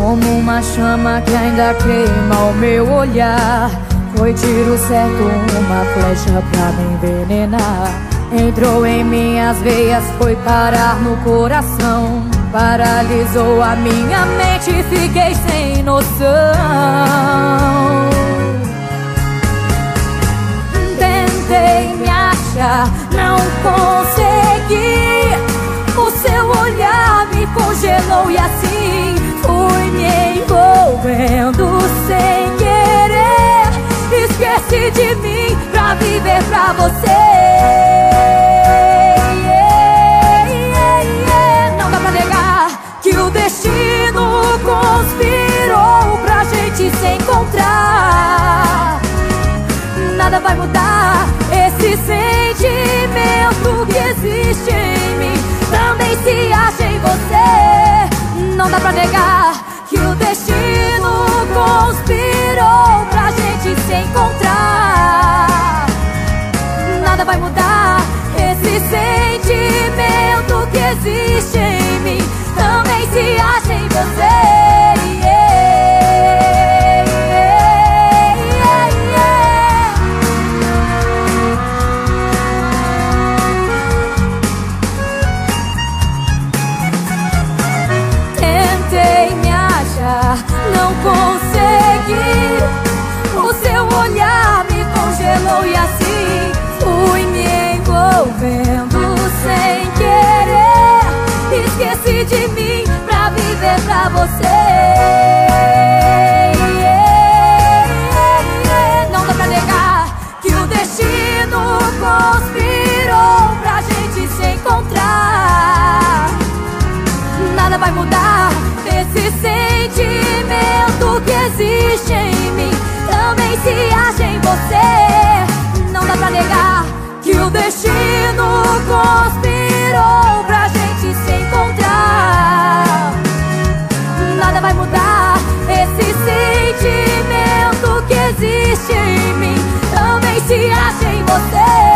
Como uma chama que ainda queima o meu olhar. Foi tiro certo, uma flecha pra me envenenar. Entrou em minhas veias, foi parar no coração. Paralisou a minha mente, fiquei sem noção. Tentei me achar, não consegui doendo sem querer. Esquece de mim pra viver pra você. não consegui. existe em mim também se acha em você. Não dá pra negar que o destino conspirou pra gente se encontrar. Nada vai mudar esse sentimento que existe em mim também se acha em você.